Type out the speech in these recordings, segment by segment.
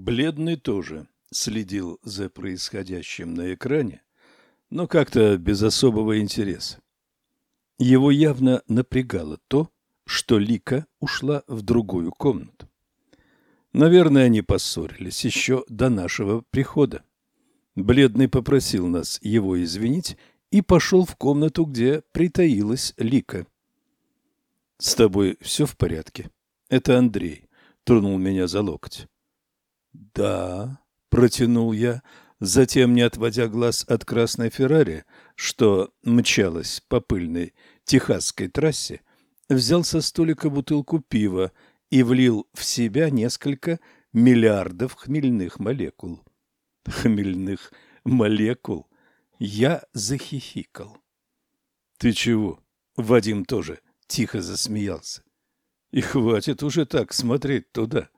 Бледный тоже следил за происходящим на экране, но как-то без особого интереса. Его явно напрягало то, что Лика ушла в другую комнату. Наверное, они поссорились еще до нашего прихода. Бледный попросил нас его извинить и пошел в комнату, где притаилась Лика. — С тобой все в порядке? Это Андрей. Тронул меня за локоть. — Да, — протянул я, затем, не отводя глаз от красной Феррари, что мчалась по пыльной техасской трассе, взял со столика бутылку пива и влил в себя несколько миллиардов хмельных молекул хмельных молекул, я захихикал. «Ты чего?» — Вадим тоже тихо засмеялся. «И хватит уже так смотреть туда».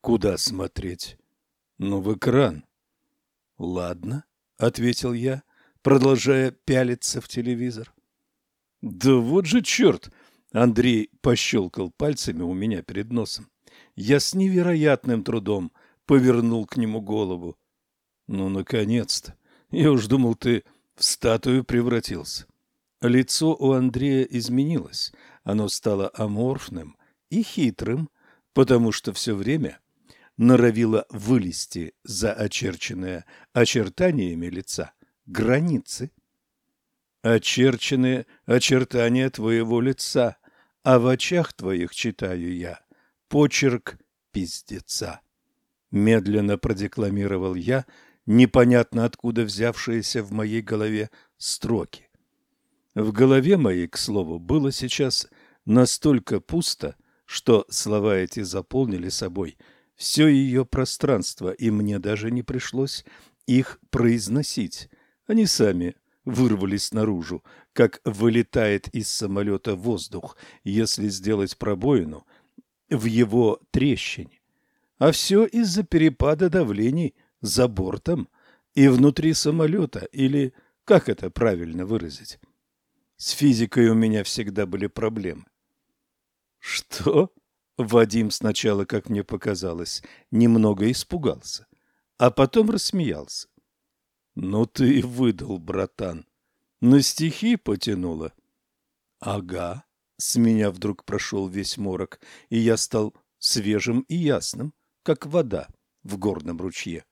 «Куда смотреть?» «Ну, в экран». «Ладно», — ответил я, продолжая пялиться в телевизор. «Да вот же черт!» — Андрей пощелкал пальцами у меня перед носом. Я с невероятным трудом повернул к нему голову. Ну, наконец-то! Я уж думал, ты в статую превратился. Лицо у Андрея изменилось. Оно стало аморфным и хитрым, потому что все время норовило вылезти за очерченные очертаниями лица границы. Очерченные очертания твоего лица, а в очах твоих читаю я почерк пиздеца. Медленно продекламировал я, непонятно откуда взявшиеся в моей голове строки. В голове моей, к слову, было сейчас настолько пусто, что слова эти заполнили собой все ее пространство, и мне даже не пришлось их произносить. Они сами вырвались наружу, как вылетает из самолета воздух, если сделать пробоину в его трещине. А все из-за перепада давлений за бортом и внутри самолета, или как это правильно выразить? С физикой у меня всегда были проблемы. Что? Вадим сначала, как мне показалось, немного испугался, а потом рассмеялся. Ну ты выдал, братан. На стихи потянуло. Ага. С меня вдруг прошел весь морок, и я стал свежим и ясным, как вода в горном ручье.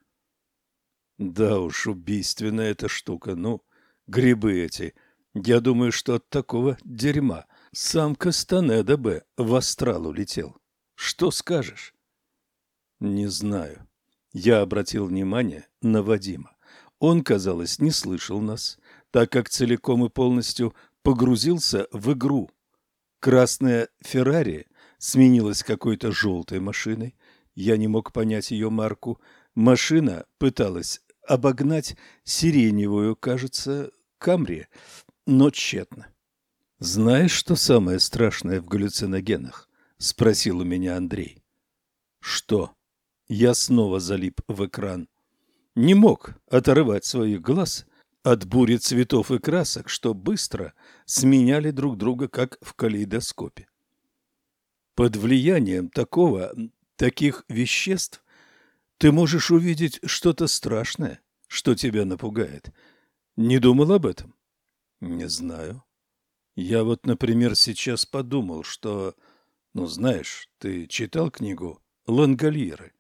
Да уж, убийственная эта штука. Ну, грибы эти. Я думаю, что от такого дерьма сам Кастанеда бы в астрал улетел. Что скажешь? Не знаю. Я обратил внимание на Вадима. Он, казалось, не слышал нас, так как целиком и полностью погрузился в игру. Красная Феррари сменилась какой-то желтой машиной. Я не мог понять ее марку. Машина пыталась обогнать сиреневую, кажется, Камри, но тщетно. «Знаешь, что самое страшное в галлюциногенах?» — спросил у меня Андрей. «Что?» Я снова залип в экран. Не мог оторвать своих глаз от бури цветов и красок, что быстро сменяли друг друга, как в калейдоскопе. Под влиянием такого, таких веществ ты можешь увидеть что-то страшное, что тебя напугает. Не думал об этом? Не знаю. Я вот, например, сейчас подумал, что... Ну, знаешь, ты читал книгу «Лангольеры»?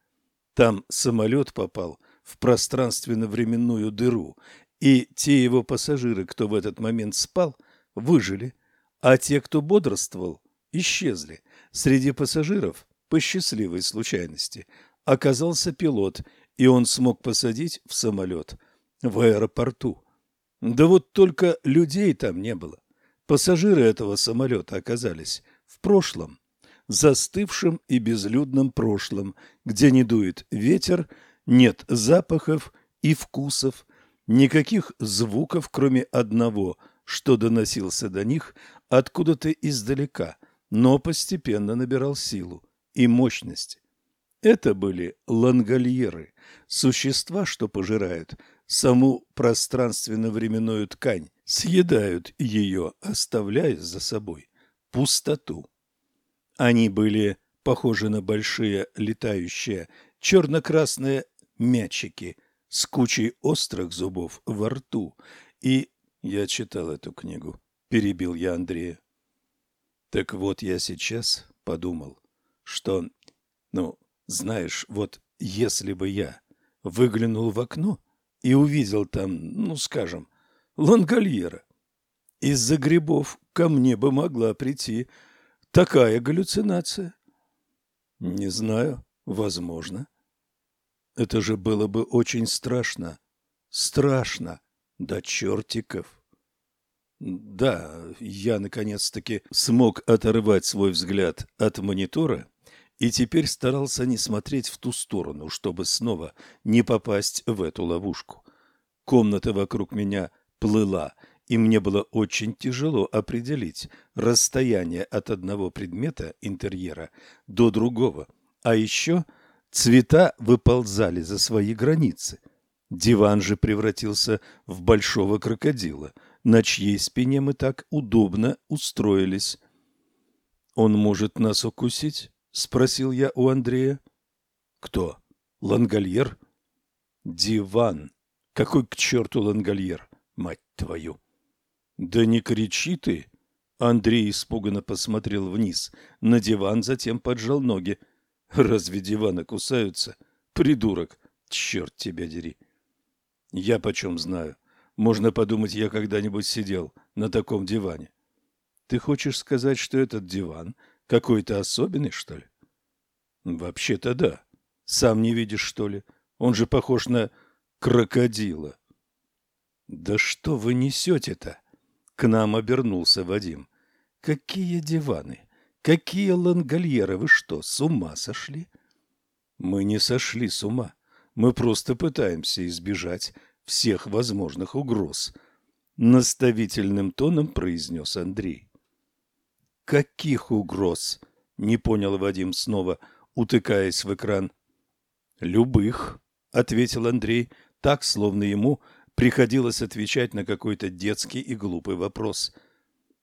Там самолет попал в пространственно-временную дыру, и те его пассажиры, кто в этот момент спал, выжили, а те, кто бодрствовал, исчезли. Среди пассажиров, по счастливой случайности, оказался пилот, и он смог посадить в самолет в аэропорту. Да вот только людей там не было. Пассажиры этого самолета оказались в прошлом, застывшем и безлюдном прошлом, где не дует ветер, нет запахов и вкусов, никаких звуков, кроме одного, что доносился до них откуда-то издалека, но постепенно набирал силу и мощность. Это были лангольеры, существа, что пожирают саму пространственно-временную ткань, съедают ее, оставляя за собой пустоту. Они были похожи на большие летающие черно-красные мячики с кучей острых зубов во рту. И я читал эту книгу, перебил я Андрея. Так вот я сейчас подумал, что, ну, знаешь, вот если бы я выглянул в окно и увидел там, ну, скажем, лангольера, из-за грибов ко мне бы могла прийти такая галлюцинация. Не знаю, возможно. Это же было бы очень страшно. Страшно до чертиков. Да, я наконец-таки смог оторвать свой взгляд от монитора и теперь старался не смотреть в ту сторону, чтобы снова не попасть в эту ловушку. Комната вокруг меня плыла, и мне было очень тяжело определить расстояние от одного предмета интерьера до другого. А еще цвета выползали за свои границы. Диван же превратился в большого крокодила, на чьей спине мы так удобно устроились. «Он может нас укусить?» — спросил я у Андрея. «Кто? Лангольер?» «Диван. Какой к черту лангольер, мать твою!» «Да не кричи ты!» Андрей испуганно посмотрел вниз на диван, затем поджал ноги. «Разве диваны кусаются? Придурок! Черт тебя дери!» «Я почем знаю? Можно подумать, я когда-нибудь сидел на таком диване». «Ты хочешь сказать, что этот диван какой-то особенный, что ли? Вообще-то да. Сам не видишь, что ли? Он же похож на крокодила. Да что вы несете-то? К нам обернулся Вадим. Какие диваны? Какие лангольеры? Вы что, с ума сошли? Мы не сошли с ума. Мы просто пытаемся избежать всех возможных угроз. Наставительным тоном произнес Андрей. Каких угроз? Не понял Вадим снова, утыкаясь в экран. Любых, ответил Андрей, так словно ему приходилось отвечать на какой-то детский и глупый вопрос.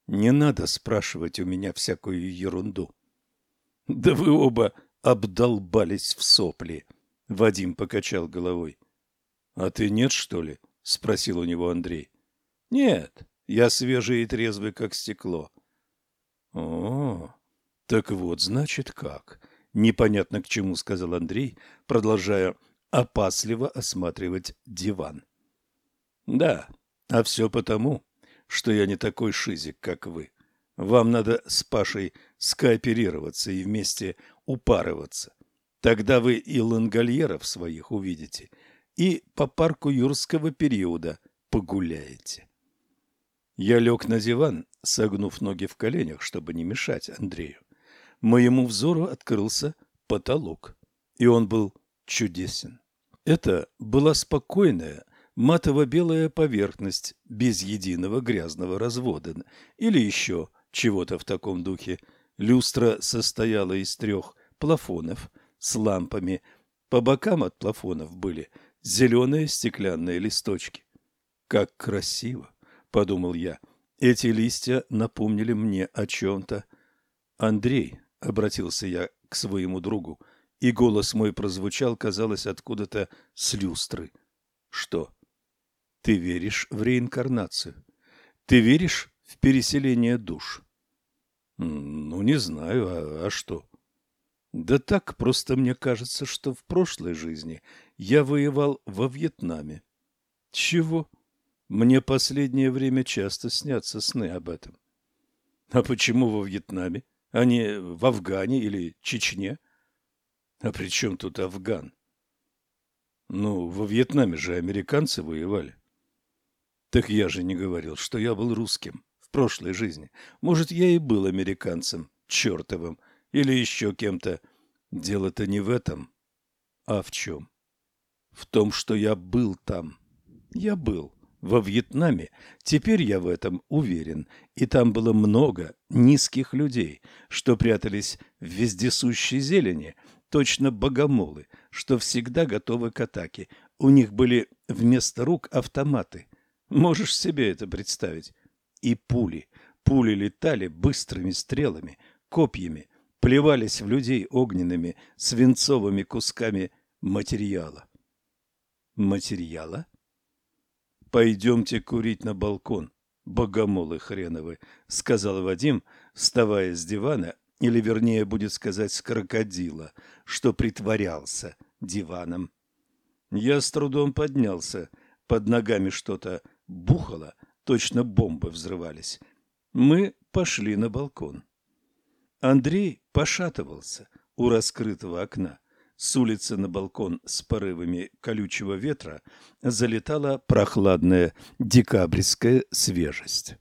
Не надо спрашивать у меня всякую ерунду. Да вы оба обдолбались в сопли, Вадим покачал головой. А ты нет, что ли? спросил у него Андрей. Нет, я свежий и трезвый как стекло. О, так вот, значит, как? Непонятно к чему, сказал Андрей, продолжая опасливо осматривать диван. Да, а все потому, что я не такой шизик, как вы. Вам надо с Пашей скооперироваться и вместе упарываться. Тогда вы и лангольеров своих увидите, и по парку юрского периода погуляете. Я лег на диван, согнув ноги в коленях, чтобы не мешать Андрею. Моему взору открылся потолок, и он был чудесен. Это была спокойная, матово-белая поверхность без единого грязного развода или еще чего-то в таком духе. Люстра состояла из трех плафонов с лампами. По бокам от плафонов были зеленые стеклянные листочки. Как красиво! подумал я. Эти листья напомнили мне о чем-то. Андрей, обратился я к своему другу, и голос мой прозвучал, казалось, откуда-то с люстры. Что? Ты веришь в реинкарнацию? Ты веришь в переселение душ? Ну, не знаю, а, а что? Да так, просто мне кажется, что в прошлой жизни я воевал во Вьетнаме. Чего? Мне последнее время часто снятся сны об этом. А почему во Вьетнаме, а не в Афгане или Чечне? А при чем тут Афган? Ну, во Вьетнаме же американцы воевали. Так я же не говорил, что я был русским в прошлой жизни. Может, я и был американцем, чертовым, или еще кем-то. Дело-то не в этом, а в чем? В том, что я был там. Я был во Вьетнаме, теперь я в этом уверен, и там было много низких людей, что прятались в вездесущей зелени, точно богомолы, что всегда готовы к атаке. У них были вместо рук автоматы. Можешь себе это представить? И пули. Пули летали быстрыми стрелами, копьями, плевались в людей огненными, свинцовыми кусками материала. Материала? Пойдемте курить на балкон, богомолы хреновы, сказал Вадим, вставая с дивана, или вернее будет сказать с крокодила, что притворялся диваном. Я с трудом поднялся, под ногами что-то бухало, точно бомбы взрывались. Мы пошли на балкон. Андрей пошатывался у раскрытого окна. С улицы на балкон с порывами колючего ветра залетала прохладная декабрьская свежесть.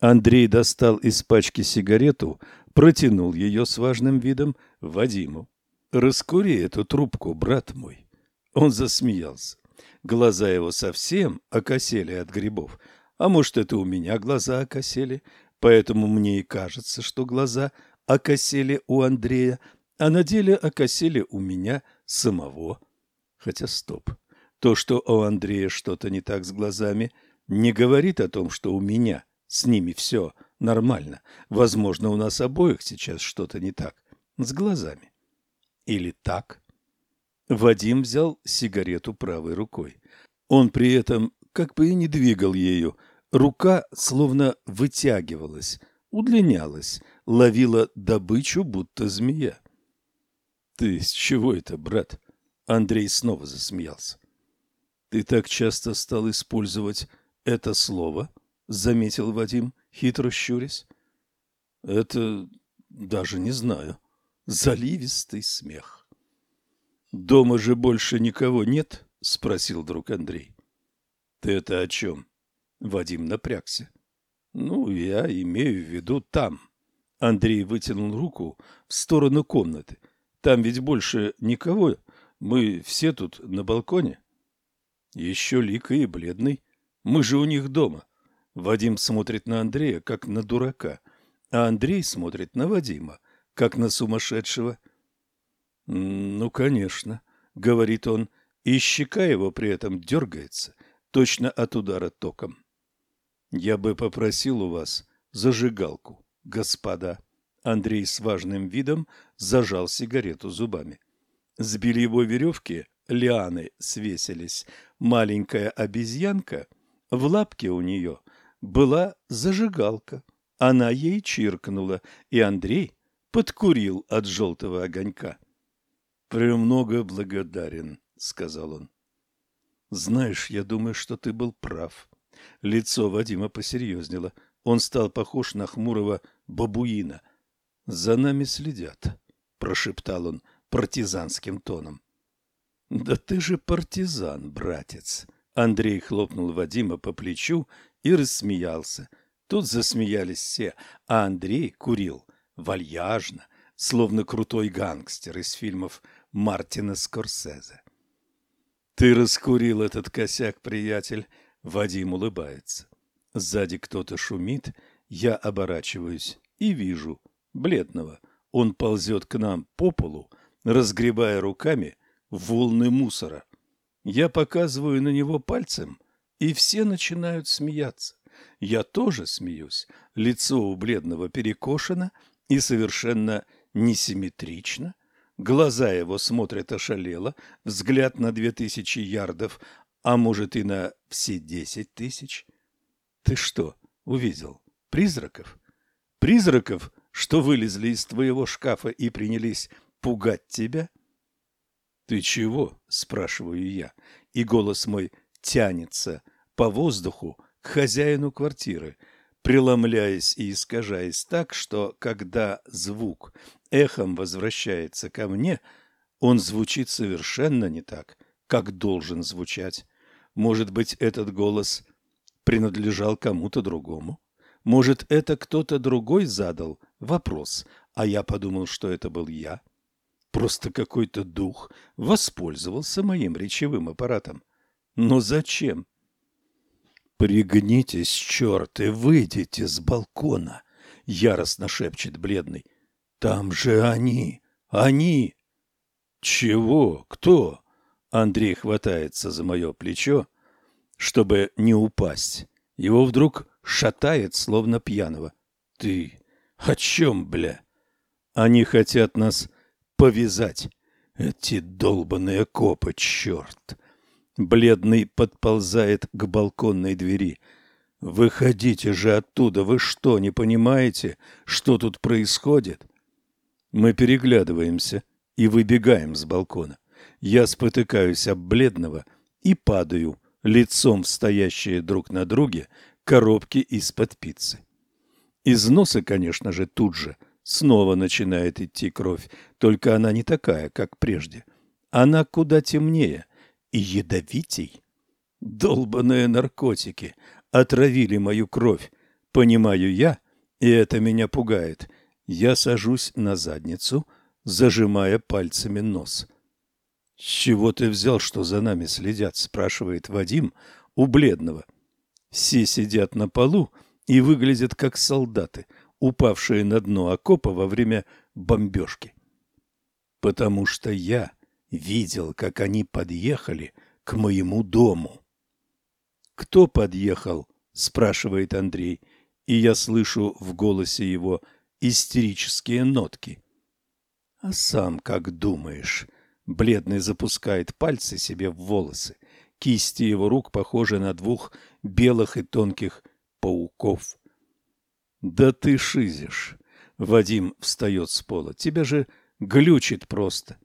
Андрей достал из пачки сигарету, протянул ее с важным видом Вадиму. «Раскури эту трубку, брат мой». Он засмеялся. Глаза его совсем окосели от грибов. А может, это у меня глаза окосели, поэтому мне и кажется, что глаза окосели у Андрея, а на деле окосели у меня самого. Хотя стоп. То, что у Андрея что-то не так с глазами, не говорит о том, что у меня с ними все нормально. Возможно, у нас обоих сейчас что-то не так с глазами. Или так? Вадим взял сигарету правой рукой. Он при этом как бы и не двигал ею. Рука словно вытягивалась, удлинялась, ловила добычу, будто змея. «Ты с чего это, брат?» Андрей снова засмеялся. «Ты так часто стал использовать это слово?» — заметил Вадим, хитро щурясь. «Это даже не знаю. Заливистый смех». Дома же больше никого нет? спросил друг Андрей. Ты это о чем? Вадим напрягся. Ну, я имею в виду там. Андрей вытянул руку в сторону комнаты. Там ведь больше никого. Мы все тут на балконе. Еще Лика и бледный. Мы же у них дома. Вадим смотрит на Андрея, как на дурака, а Андрей смотрит на Вадима, как на сумасшедшего. «Ну, конечно», — говорит он, и щека его при этом дергается, точно от удара током. «Я бы попросил у вас зажигалку, господа». Андрей с важным видом зажал сигарету зубами. С бельевой веревки лианы свесились. Маленькая обезьянка, в лапке у нее была зажигалка. Она ей чиркнула, и Андрей подкурил от желтого огонька. «Премного благодарен», — сказал он. «Знаешь, я думаю, что ты был прав». Лицо Вадима посерьезнело. Он стал похож на хмурого бабуина. «За нами следят», — прошептал он партизанским тоном. «Да ты же партизан, братец!» Андрей хлопнул Вадима по плечу и рассмеялся. Тут засмеялись все, а Андрей курил вальяжно, словно крутой гангстер из фильмов Мартина Скорсезе. «Ты раскурил этот косяк, приятель!» Вадим улыбается. Сзади кто-то шумит, я оборачиваюсь и вижу бледного. Он ползет к нам по полу, разгребая руками волны мусора. Я показываю на него пальцем, и все начинают смеяться. Я тоже смеюсь. Лицо у бледного перекошено и совершенно несимметрично, Глаза его смотрят ошалело, взгляд на две тысячи ярдов, а может и на все десять тысяч. Ты что, увидел? Призраков? Призраков, что вылезли из твоего шкафа и принялись пугать тебя? Ты чего? спрашиваю я, и голос мой тянется по воздуху к хозяину квартиры, преломляясь и искажаясь так, что когда звук эхом возвращается ко мне, он звучит совершенно не так, как должен звучать. Может быть, этот голос принадлежал кому-то другому? Может, это кто-то другой задал вопрос, а я подумал, что это был я? Просто какой-то дух воспользовался моим речевым аппаратом. Но зачем? «Пригнитесь, черт, и выйдите с балкона!» — яростно шепчет бледный. Там же они! Они! Чего? Кто? Андрей хватается за мое плечо, чтобы не упасть. Его вдруг шатает, словно пьяного. Ты о чем, бля? Они хотят нас повязать. Эти долбаные копы, черт! Бледный подползает к балконной двери. Выходите же оттуда, вы что, не понимаете, что тут происходит? Мы переглядываемся и выбегаем с балкона. Я спотыкаюсь об бледного и падаю лицом в стоящие друг на друге коробки из-под пиццы. Из носа, конечно же, тут же снова начинает идти кровь, только она не такая, как прежде. Она куда темнее и ядовитей. Долбаные наркотики отравили мою кровь, понимаю я, и это меня пугает. Я сажусь на задницу, зажимая пальцами нос. «С чего ты взял, что за нами следят?» – спрашивает Вадим у бледного. Все сидят на полу и выглядят как солдаты, упавшие на дно окопа во время бомбежки. Потому что я видел, как они подъехали к моему дому. «Кто подъехал?» – спрашивает Андрей, и я слышу в голосе его истерические нотки. «А сам как думаешь?» Бледный запускает пальцы себе в волосы. Кисти его рук похожи на двух белых и тонких пауков. «Да ты шизишь!» Вадим встает с пола. «Тебя же глючит просто!»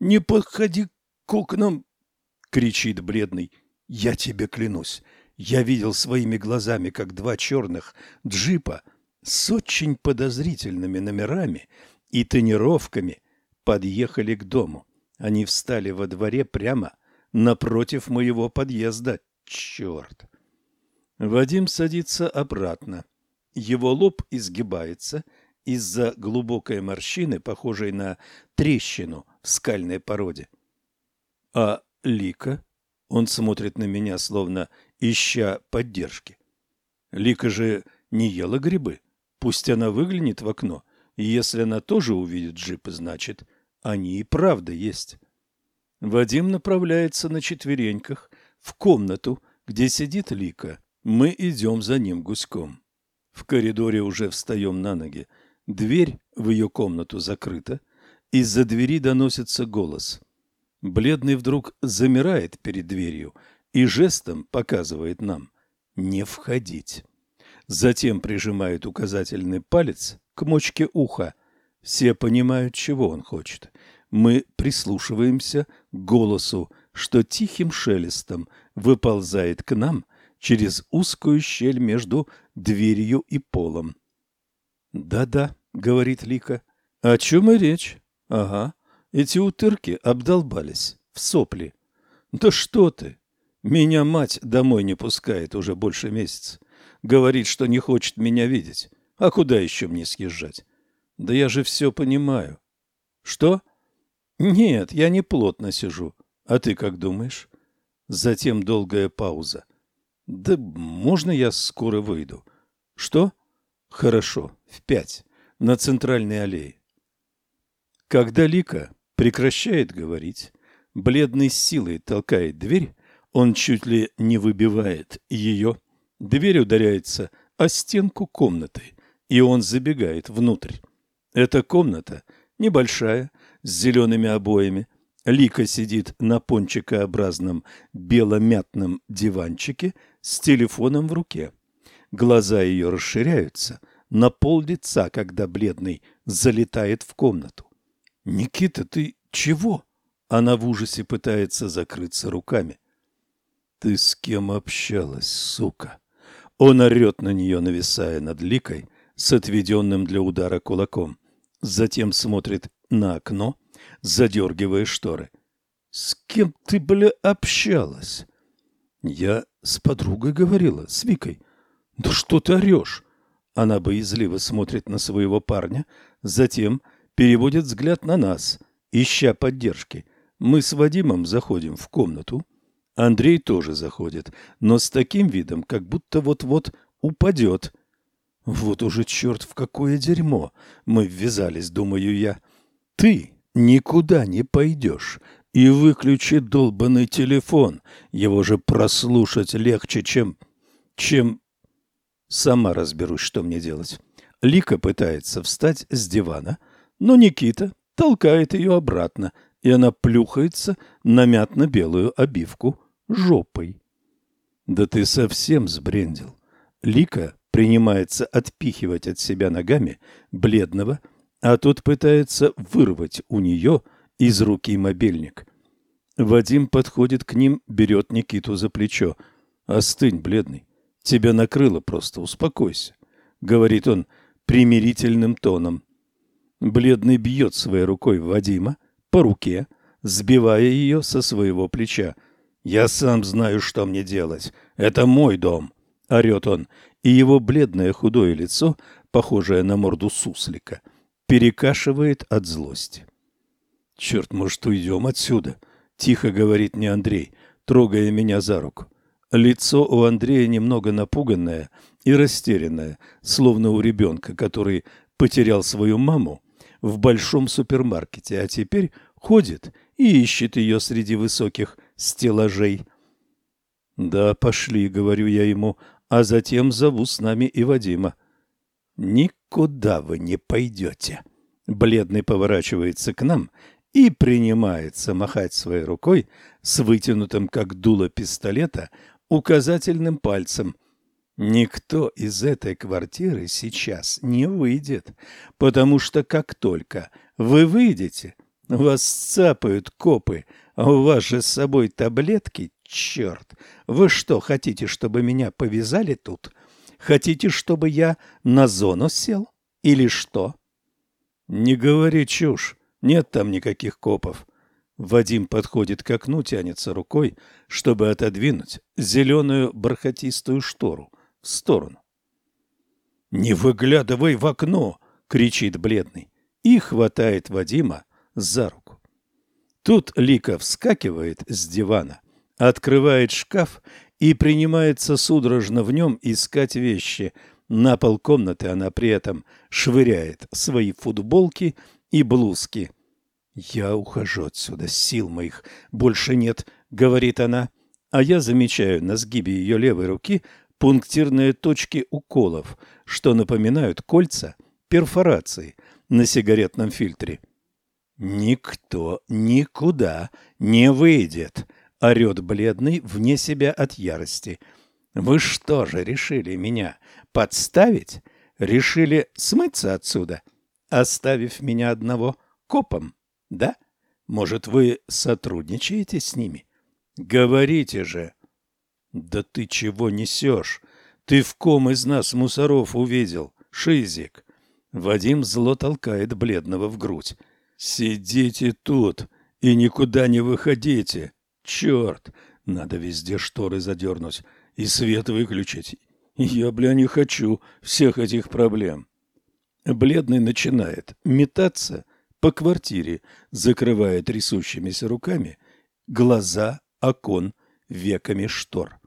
«Не подходи к окнам!» — кричит бледный. «Я тебе клянусь, я видел своими глазами, как два черных джипа с очень подозрительными номерами и тонировками подъехали к дому. Они встали во дворе прямо напротив моего подъезда. Черт! Вадим садится обратно. Его лоб изгибается из-за глубокой морщины, похожей на трещину в скальной породе. А Лика? Он смотрит на меня, словно ища поддержки. Лика же не ела грибы. Пусть она выглянет в окно, и если она тоже увидит джипы, значит, они и правда есть. Вадим направляется на четвереньках в комнату, где сидит Лика. Мы идем за ним гуськом. В коридоре уже встаем на ноги. Дверь в ее комнату закрыта. Из-за двери доносится голос. Бледный вдруг замирает перед дверью и жестом показывает нам не входить. Затем прижимает указательный палец к мочке уха. Все понимают, чего он хочет мы прислушиваемся к голосу, что тихим шелестом выползает к нам через узкую щель между дверью и полом. «Да-да», — говорит Лика. «О чем и речь? Ага, эти утырки обдолбались в сопли. Да что ты! Меня мать домой не пускает уже больше месяца. Говорит, что не хочет меня видеть. А куда еще мне съезжать? Да я же все понимаю. Что? Нет, я не плотно сижу. А ты как думаешь? Затем долгая пауза. Да можно я скоро выйду? Что? Хорошо, в пять, на центральной аллее. Когда Лика прекращает говорить, бледной силой толкает дверь, он чуть ли не выбивает ее. Дверь ударяется о стенку комнаты, и он забегает внутрь. Эта комната небольшая, с зелеными обоями. Лика сидит на пончикообразном беломятном диванчике с телефоном в руке. Глаза ее расширяются на пол лица, когда бледный залетает в комнату. «Никита, ты чего?» Она в ужасе пытается закрыться руками. «Ты с кем общалась, сука?» Он орет на нее, нависая над Ликой с отведенным для удара кулаком. Затем смотрит на окно, задергивая шторы. «С кем ты, бля, общалась?» «Я с подругой говорила, с Викой». «Да что ты орешь?» Она боязливо смотрит на своего парня, затем переводит взгляд на нас, ища поддержки. Мы с Вадимом заходим в комнату. Андрей тоже заходит, но с таким видом, как будто вот-вот упадет. Вот уже черт в какое дерьмо мы ввязались, думаю я. Ты никуда не пойдешь и выключи долбанный телефон. Его же прослушать легче, чем... чем... Сама разберусь, что мне делать. Лика пытается встать с дивана, но Никита толкает ее обратно, и она плюхается на мятно-белую обивку жопой. Да ты совсем сбрендил. Лика принимается отпихивать от себя ногами бледного, а тот пытается вырвать у нее из руки мобильник. Вадим подходит к ним, берет Никиту за плечо. «Остынь, бледный. Тебя накрыло просто, успокойся», — говорит он примирительным тоном. Бледный бьет своей рукой Вадима по руке, сбивая ее со своего плеча. «Я сам знаю, что мне делать. Это мой дом», — орет он, и его бледное худое лицо, похожее на морду суслика, перекашивает от злости. «Черт, может, уйдем отсюда?» — тихо говорит мне Андрей, трогая меня за руку. Лицо у Андрея немного напуганное и растерянное, словно у ребенка, который потерял свою маму в большом супермаркете, а теперь ходит и ищет ее среди высоких стеллажей. «Да, пошли», — говорю я ему, а затем зову с нами и Вадима. «Никуда вы не пойдете». Бледный поворачивается к нам и принимается махать своей рукой с вытянутым, как дуло пистолета, указательным пальцем – Никто из этой квартиры сейчас не выйдет, потому что как только вы выйдете, вас цапают копы, а у вас же с собой таблетки, черт. Вы что, хотите, чтобы меня повязали тут? Хотите, чтобы я на зону сел? Или что? Не говори чушь, нет там никаких копов. Вадим подходит к окну, тянется рукой, чтобы отодвинуть зеленую бархатистую штору в сторону. «Не выглядывай в окно!» — кричит бледный и хватает Вадима за руку. Тут Лика вскакивает с дивана, открывает шкаф и принимается судорожно в нем искать вещи. На пол комнаты она при этом швыряет свои футболки и блузки. «Я ухожу отсюда, сил моих больше нет», — говорит она, а я замечаю на сгибе ее левой руки пунктирные точки уколов, что напоминают кольца перфорации на сигаретном фильтре. «Никто никуда не выйдет», — орет бледный вне себя от ярости. «Вы что же решили меня подставить? Решили смыться отсюда, оставив меня одного копом, да? Может, вы сотрудничаете с ними? Говорите же!» Да ты чего несешь? Ты в ком из нас мусоров увидел, Шизик? Вадим зло толкает бледного в грудь. Сидите тут и никуда не выходите. Черт, надо везде шторы задернуть и свет выключить. Я, бля, не хочу всех этих проблем. Бледный начинает метаться по квартире, закрывая трясущимися руками глаза окон веками штор.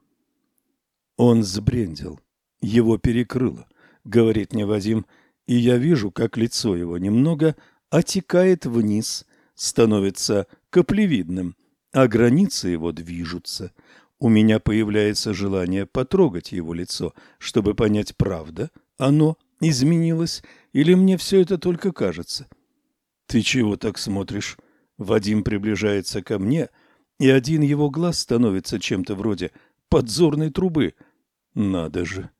Он сбрендил. Его перекрыло, говорит мне Вадим, и я вижу, как лицо его немного отекает вниз, становится каплевидным, а границы его движутся. У меня появляется желание потрогать его лицо, чтобы понять, правда оно изменилось или мне все это только кажется. Ты чего так смотришь? Вадим приближается ко мне, и один его глаз становится чем-то вроде подзорной трубы – надо же.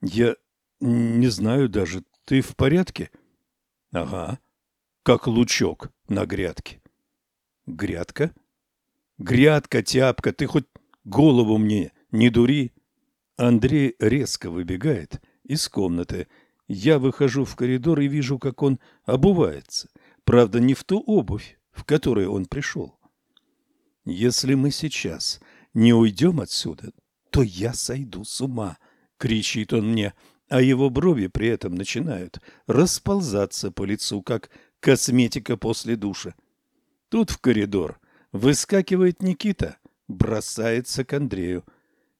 Я не знаю даже, ты в порядке? Ага. Как лучок на грядке. Грядка? Грядка, тяпка, ты хоть голову мне не дури. Андрей резко выбегает из комнаты. Я выхожу в коридор и вижу, как он обувается. Правда, не в ту обувь, в которой он пришел. Если мы сейчас не уйдем отсюда, то я сойду с ума, кричит он мне, а его брови при этом начинают расползаться по лицу, как косметика после душа. Тут в коридор выскакивает Никита, бросается к Андрею.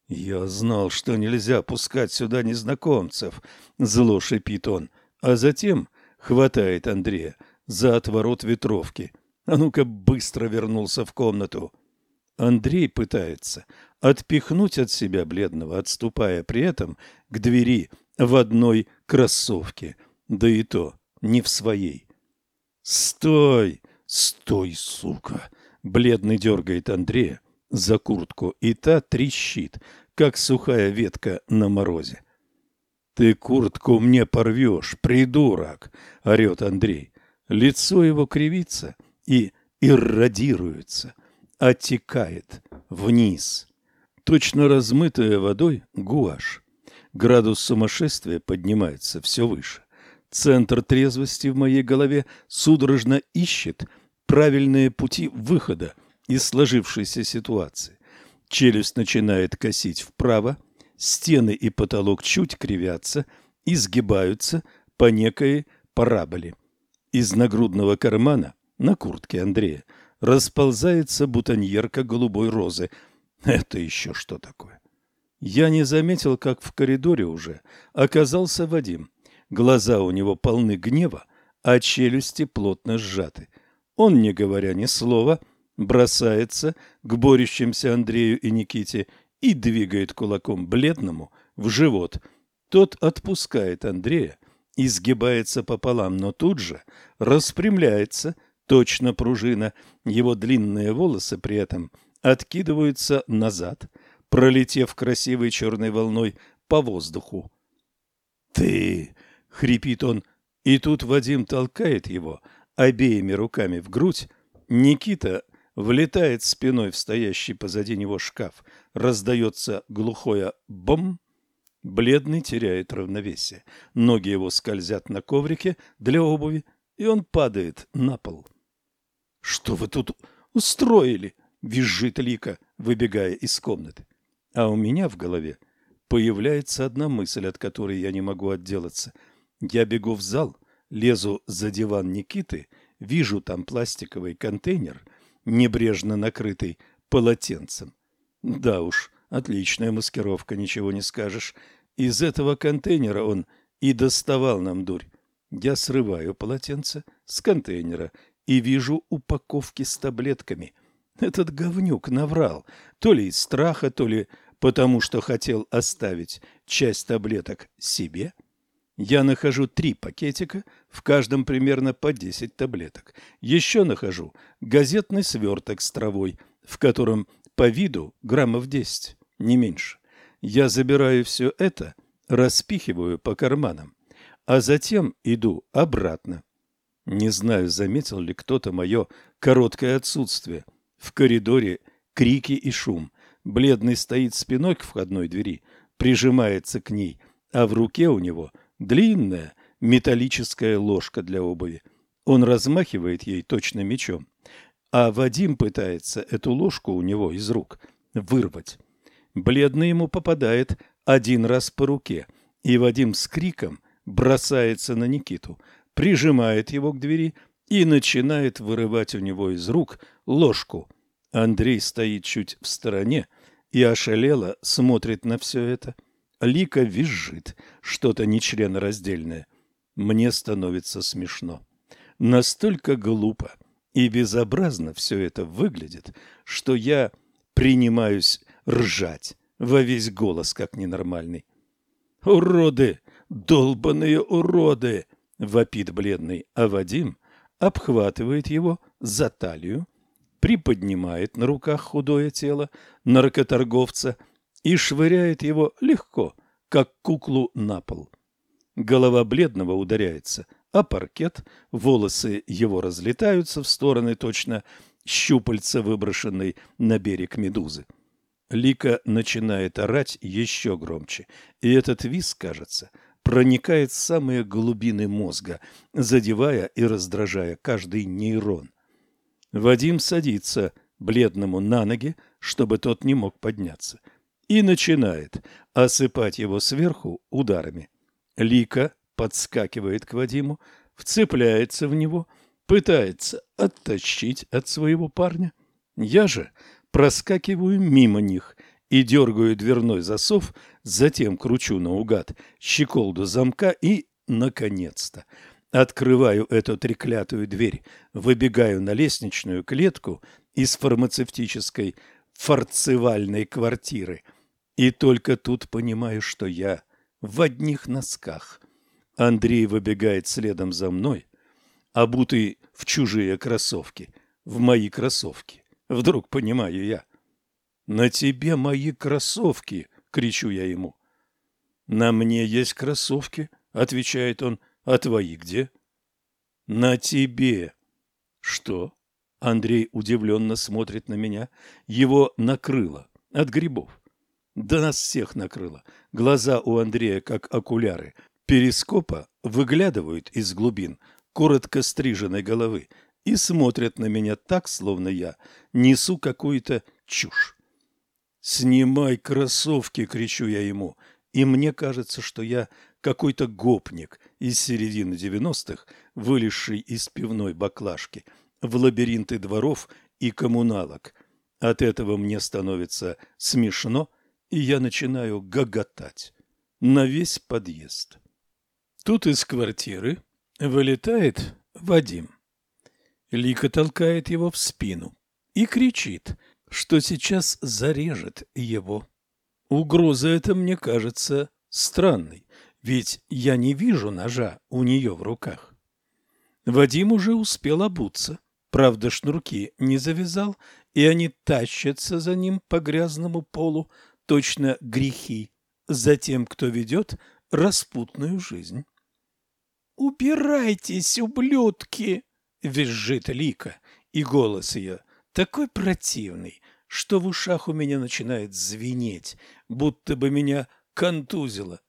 «Я знал, что нельзя пускать сюда незнакомцев», — зло шипит он, а затем хватает Андрея за отворот ветровки. «А ну-ка, быстро вернулся в комнату!» Андрей пытается отпихнуть от себя бледного, отступая при этом к двери в одной кроссовке, да и то не в своей. «Стой!» «Стой, сука!» Бледный дергает Андрея за куртку, и та трещит, как сухая ветка на морозе. «Ты куртку мне порвешь, придурок!» — орет Андрей. Лицо его кривится и иррадируется, оттекает вниз. Точно размытая водой гуашь. Градус сумасшествия поднимается все выше. Центр трезвости в моей голове судорожно ищет правильные пути выхода из сложившейся ситуации. Челюсть начинает косить вправо, стены и потолок чуть кривятся, изгибаются по некой параболе. Из нагрудного кармана на куртке Андрея расползается бутоньерка голубой розы. Это еще что такое? Я не заметил, как в коридоре уже оказался Вадим. Глаза у него полны гнева, а челюсти плотно сжаты. Он, не говоря ни слова, бросается к борющимся Андрею и Никите и двигает кулаком бледному в живот. Тот отпускает Андрея, изгибается пополам, но тут же распрямляется, точно пружина. Его длинные волосы при этом откидываются назад, пролетев красивой черной волной по воздуху. «Ты!» — хрипит он, и тут Вадим толкает его обеими руками в грудь. Никита влетает спиной в стоящий позади него шкаф. Раздается глухое «бом». Бледный теряет равновесие. Ноги его скользят на коврике для обуви, и он падает на пол. «Что вы тут устроили?» — визжит Лика, выбегая из комнаты. А у меня в голове появляется одна мысль, от которой я не могу отделаться. Я бегу в зал, лезу за диван Никиты, вижу там пластиковый контейнер, небрежно накрытый полотенцем. Да уж, отличная маскировка, ничего не скажешь. Из этого контейнера он и доставал нам дурь. Я срываю полотенце с контейнера и вижу упаковки с таблетками. Этот говнюк наврал, то ли из страха, то ли потому, что хотел оставить часть таблеток себе. Я нахожу три пакетика, в каждом примерно по 10 таблеток. Еще нахожу газетный сверток с травой, в котором по виду граммов 10, не меньше. Я забираю все это, распихиваю по карманам, а затем иду обратно. Не знаю, заметил ли кто-то мое короткое отсутствие. В коридоре крики и шум. Бледный стоит спиной к входной двери, прижимается к ней, а в руке у него длинная металлическая ложка для обуви. Он размахивает ей точно мечом, а Вадим пытается эту ложку у него из рук вырвать. Бледный ему попадает один раз по руке, и Вадим с криком бросается на Никиту, прижимает его к двери и начинает вырывать у него из рук ложку. Андрей стоит чуть в стороне и ошалело смотрит на все это. Лика визжит, что-то нечленораздельное. Мне становится смешно. Настолько глупо и безобразно все это выглядит, что я принимаюсь ржать во весь голос, как ненормальный. «Уроды! Долбаные уроды!» — вопит бледный, а Вадим обхватывает его за талию, приподнимает на руках худое тело наркоторговца и швыряет его легко, как куклу на пол. Голова бледного ударяется а паркет, волосы его разлетаются в стороны точно щупальца, выброшенной на берег медузы. Лика начинает орать еще громче, и этот визг, кажется, проникает в самые глубины мозга, задевая и раздражая каждый нейрон. Вадим садится бледному на ноги, чтобы тот не мог подняться, и начинает осыпать его сверху ударами. Лика подскакивает к Вадиму, вцепляется в него, пытается оттащить от своего парня. Я же проскакиваю мимо них и дергаю дверной засов, затем кручу наугад щеколду замка и, наконец-то, открываю эту треклятую дверь, выбегаю на лестничную клетку из фармацевтической фарцевальной квартиры и только тут понимаю, что я в одних носках. Андрей выбегает следом за мной, обутый в чужие кроссовки, в мои кроссовки. Вдруг понимаю я. «На тебе мои кроссовки!» — кричу я ему. «На мне есть кроссовки», — отвечает он. «А твои где?» «На тебе». «Что?» Андрей удивленно смотрит на меня. Его накрыло от грибов. Да нас всех накрыло. Глаза у Андрея, как окуляры, перископа, выглядывают из глубин коротко стриженной головы и смотрят на меня так, словно я несу какую-то чушь. «Снимай кроссовки!» — кричу я ему. И мне кажется, что я какой-то гопник из середины девяностых, вылезший из пивной баклажки в лабиринты дворов и коммуналок. От этого мне становится смешно, и я начинаю гоготать на весь подъезд. Тут из квартиры вылетает Вадим. Лика толкает его в спину и кричит, что сейчас зарежет его. Угроза эта мне кажется странной, ведь я не вижу ножа у нее в руках. Вадим уже успел обуться, правда шнурки не завязал, и они тащатся за ним по грязному полу, точно грехи, за тем, кто ведет распутную жизнь. «Убирайтесь, ублюдки!» — визжит Лика, и голос ее такой противный, что в ушах у меня начинает звенеть, будто бы меня контузило.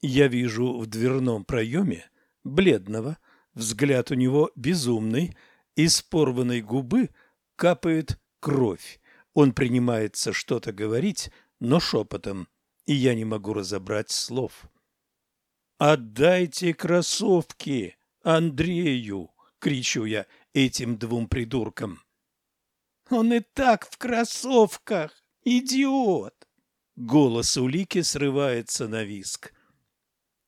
Я вижу в дверном проеме бледного, взгляд у него безумный, из порванной губы капает кровь. Он принимается что-то говорить, но шепотом, и я не могу разобрать слов. «Отдайте кроссовки Андрею!» — кричу я этим двум придуркам. «Он и так в кроссовках! Идиот!» Голос Улики срывается на виск.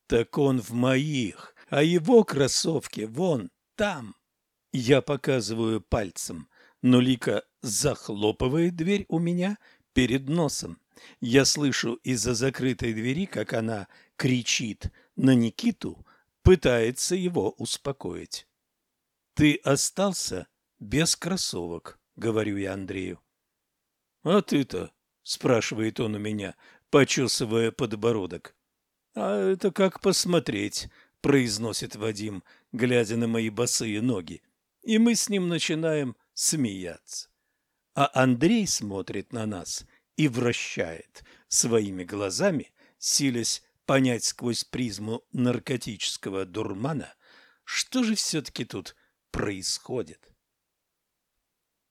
«Так он в моих, а его кроссовки вон там!» Я показываю пальцем, но Лика захлопывает дверь у меня перед носом. Я слышу из-за закрытой двери, как она кричит на Никиту, пытается его успокоить. «Ты остался без кроссовок», — говорю я Андрею. «А ты-то?» — спрашивает он у меня, почесывая подбородок. «А это как посмотреть», — произносит Вадим, глядя на мои босые ноги. И мы с ним начинаем смеяться. А Андрей смотрит на нас и вращает своими глазами, силясь понять сквозь призму наркотического дурмана, что же все-таки тут происходит.